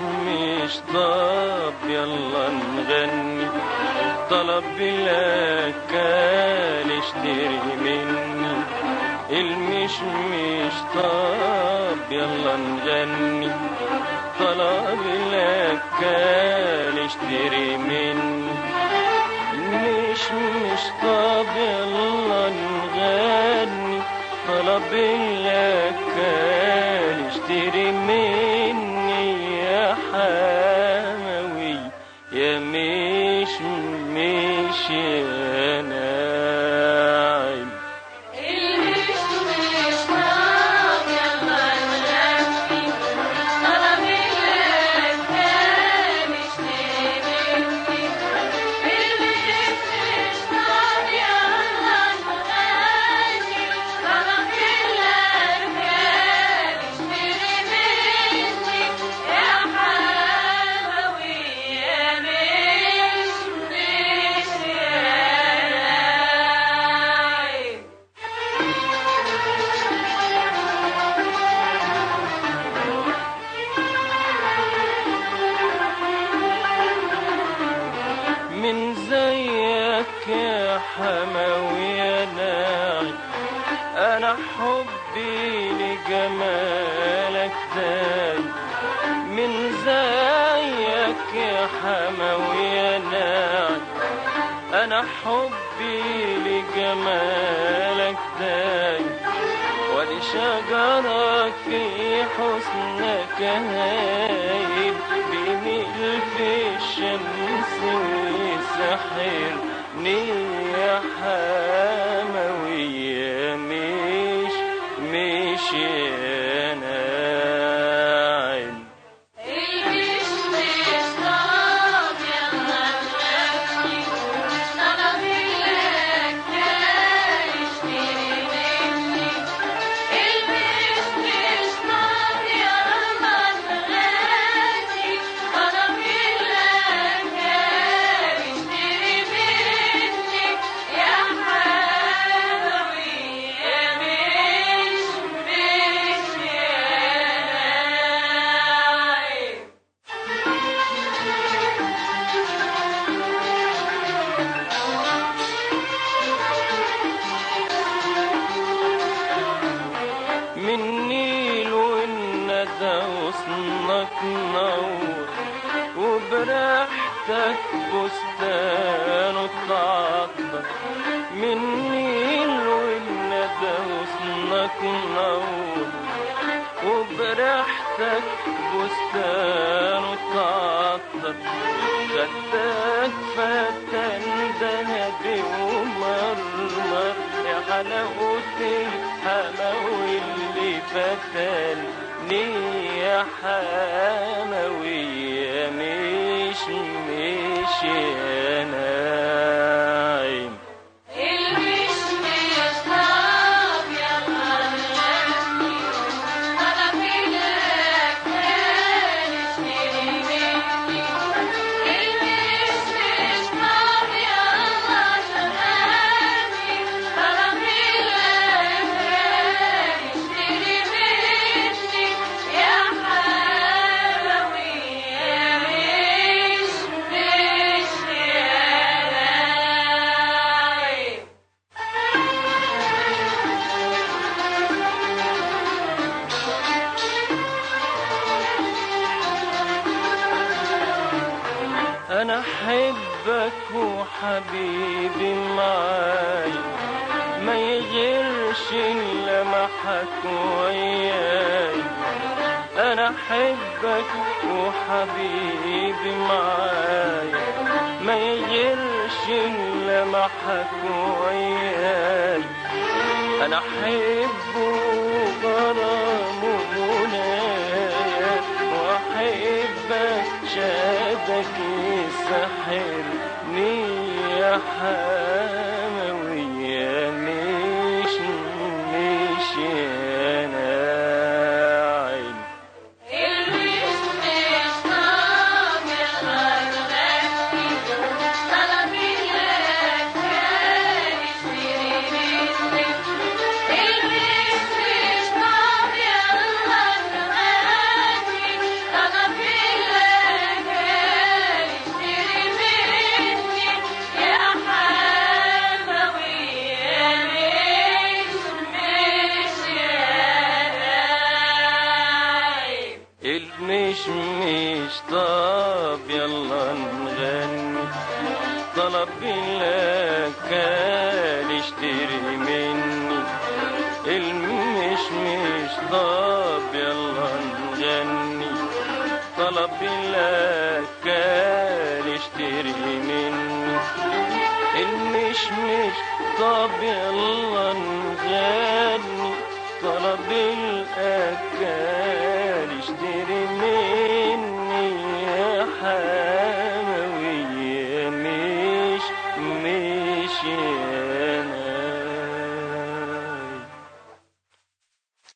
مش طاب يلا نغني. طلب بالاكل اشتري مني. المش مش طاب يلا نغني. طلب الاكل اشتري مني. المش مش طاب يلا نغني. طلب الاكل اشتري مش يا حماوي يا ناعم أنا حبي لجمالك داي من زيك يا حماوي يا ناعم. أنا حبي لجمالك داي ودي شجرك في حسنك هايل بيميل في الشمس ويسحرني يا حموي يا مش مش من نيل والندى وصنك نور وبريحتك بستان التعطر من نيل والندى وصنك نور وبريحتك بستان التعطر خدك فتن ذهبي ومرمر يا الحماوي اللي فتني يا مش مش أنا أحبك وحبيبي معاي. ما يغيرش إلا محك وياي. أنا أحبك وحبيبي معاي. ما يغيرش إلا محك وياي. أنا احبه يسحرني يا حموي مشمش طب يلا نغني. طلب بالاكل اشتري مني. المشمش طب يلا نغني. طلب بالاكل اشتري مني. المشمش طب يلا نغني. طلب الأكل اشتري مني.